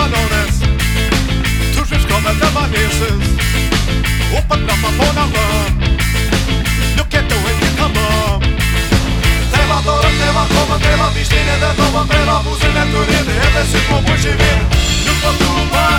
Tu shme shkone dhe ma njësës U përklamën po në më Nuk e të u e një kamëm Te ma torën, te ma komën, te ma tishtinit E tomën prema buzën e të rritë E dhe po bëshimit Nuk përklamën po në më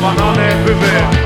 Banane et bebek